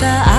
the eye.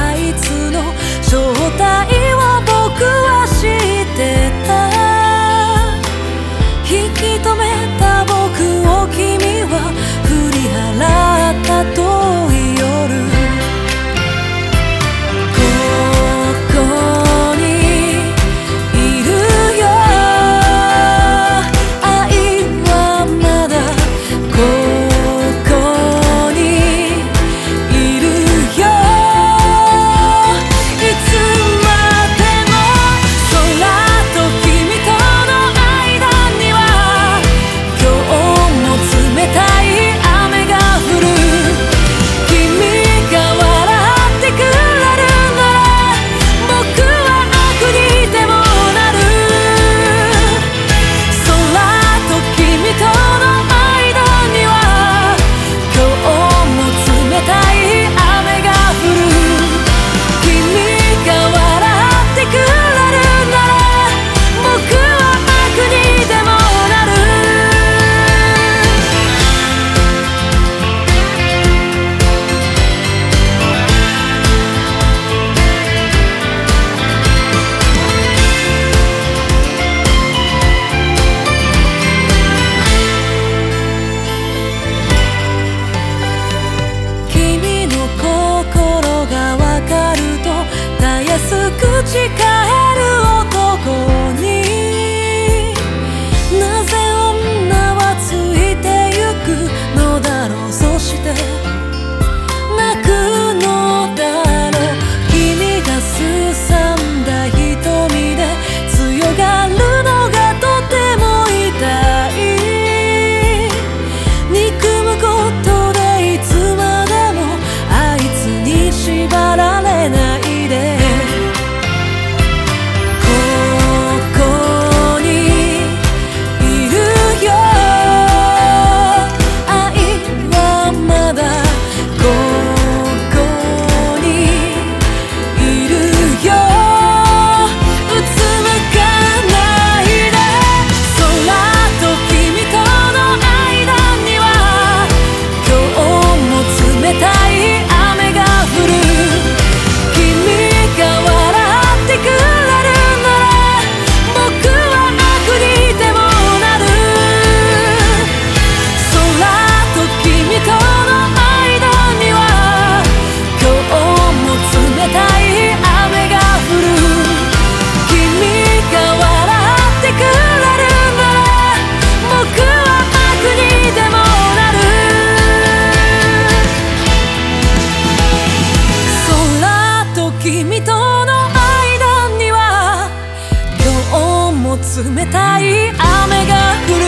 冷たい雨が降る